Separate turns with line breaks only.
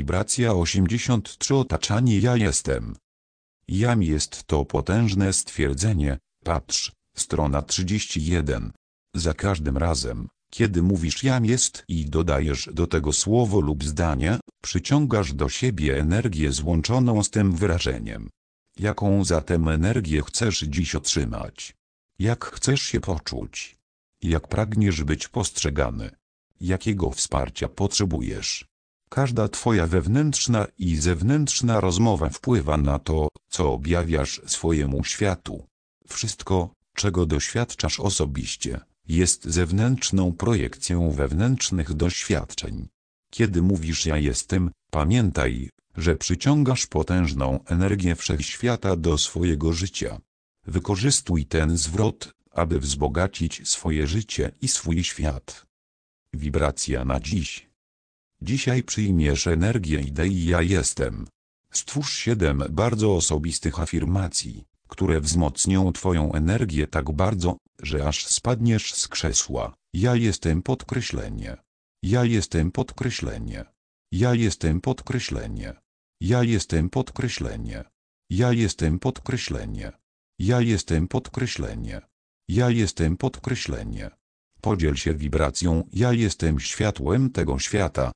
Wibracja 83 Otaczanie ja jestem. Jam jest to potężne stwierdzenie, patrz, strona 31. Za każdym razem, kiedy mówisz jam jest i dodajesz do tego słowo lub zdanie, przyciągasz do siebie energię złączoną z tym wyrażeniem. Jaką zatem energię chcesz dziś otrzymać? Jak chcesz się poczuć? Jak pragniesz być postrzegany? Jakiego wsparcia potrzebujesz? Każda twoja wewnętrzna i zewnętrzna rozmowa wpływa na to, co objawiasz swojemu światu. Wszystko, czego doświadczasz osobiście, jest zewnętrzną projekcją wewnętrznych doświadczeń. Kiedy mówisz ja jestem, pamiętaj, że przyciągasz potężną energię wszechświata do swojego życia. Wykorzystuj ten zwrot, aby wzbogacić swoje życie i swój świat. Wibracja na dziś. Dzisiaj przyjmiesz energię idei ja jestem. Stwórz siedem bardzo osobistych afirmacji, które wzmocnią Twoją energię tak bardzo, że aż spadniesz z krzesła. Ja jestem podkreślenie. Ja jestem podkreślenie. Ja jestem podkreślenie. Ja jestem podkreślenie. Ja jestem podkreślenie. Ja jestem podkreślenie. Ja jestem podkreślenie. Podziel się wibracją Ja jestem światłem tego świata,